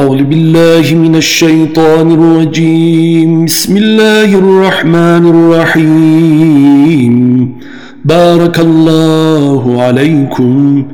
أعوذ بالله من الشيطان الرجيم. بسم الله الرحمن الرحيم. بارك الله عليكم.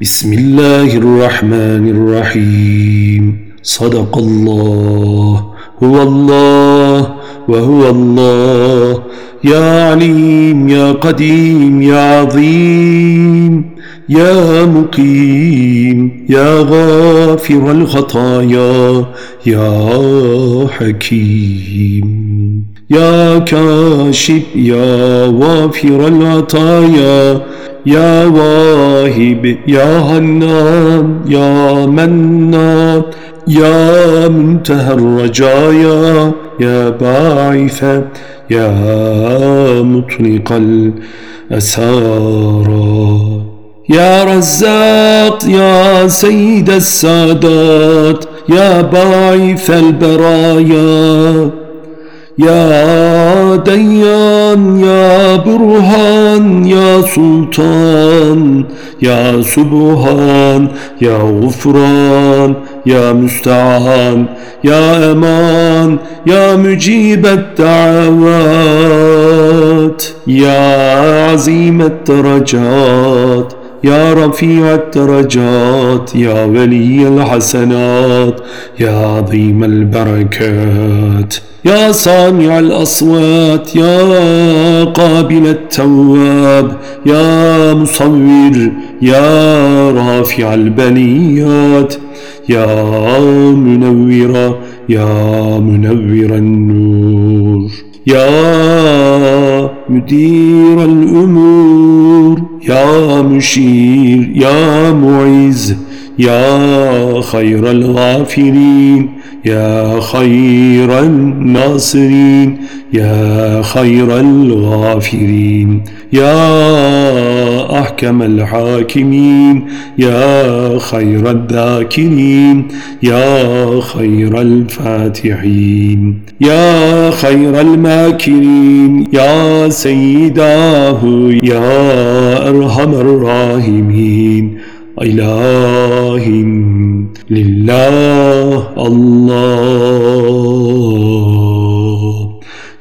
بسم الله الرحمن الرحيم. صدق الله. هو الله وهو الله. يا عليم يا قديم يا عظيم. يا مقيم يا غافر الخطايا يا حكيم يا كاشف يا وافر العطايا يا واهب يا هنان يا منان يا منتهى الرجايا يا باعث يا مطلق الأسارى. يا رزاق يا سيد السادات يا باعث البرايا يا ديان يا برهان يا سلطان يا سبحان يا غفران يا مستعان يا أمان يا مجيب الدعوات يا عظيم الدرجات. يا رفيع الدرجات يا ولي الحسنات يا عظيم البركات يا سامع الأصوات يا قابل التواب يا مصور يا رافع البنيات يا منور يا منور النور يا مدير الأمور. يا مشير يا معز يا خير الغافرين. يا خير الناصرين يا خير الغافرين يا أحكم الحاكمين يا خير الذاكرين يا خير الفاتحين يا خير الماكرين يا سيداه يا أرحم الراحمين إله لله الله.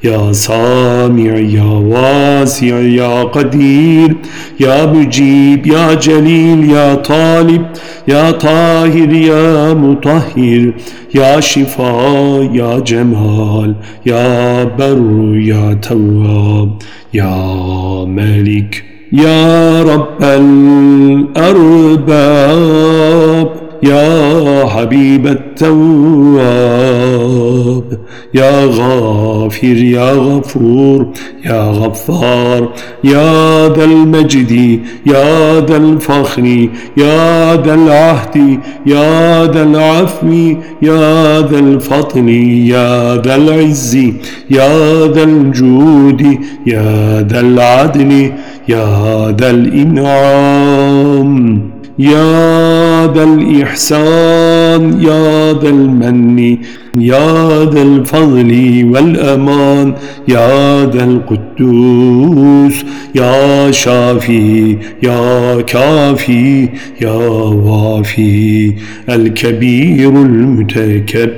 يا سامع يا واسع يا قدير يا مجيب يا جليل يا طالب يا طاهر يا مطهر يا شفاء يا جمال يا بر يا تواب يا ملك يا رب الأرباب. يا حبيب التواب يا غافر يا غفور يا غفار يا ذا المجد يا ذا الفخر يا ذا العهد يا ذا العفو يا ذا الفضل يا ذا العز يا ذا الجود يا ذا العدل يا ذا الإنعام. يا ذا الإحسان يا ذا المن يا ذا الفضل والأمان يا ذا القدوس يا شافي يا كافي يا وافي الكبير المتكبر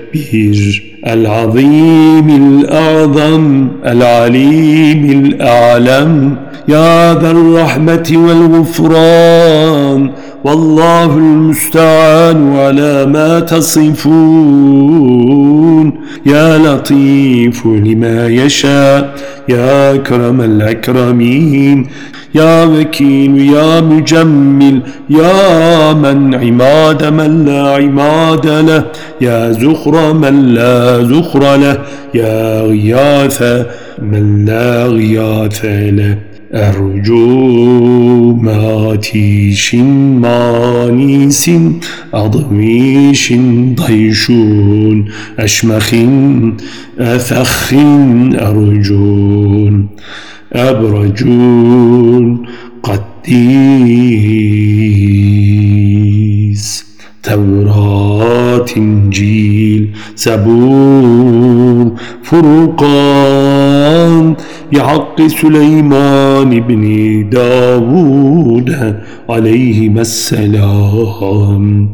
العظيم الأعظم العليم الأعلم. يا ذا الرحمة والغفران والله المستعان على ما تصفون. يا لطيف لما يشاء يا أكرم الأكرمين. يا وكيل يا مجمل يا من عماد من لا عماد له. يا زخر من لا زخر له. يا غياث من لا غياث له. أرجو ماتيش مانيس أضميش ضيشون أشمخ أثخ أرجون أبرجون قديس توراة إنجيل زبور فرقان بحق سليمان بن داود عليهما السلام.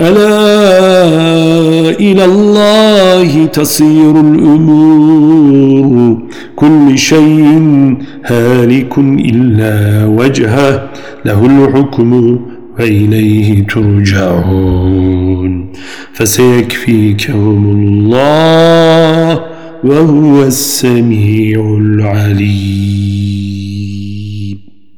ألا إلى الله تصير الأمور. كل شيء هالك إلا وجهه له الحكم وإليه ترجعون. فسيكفيكهم الله وهو السميع العليم.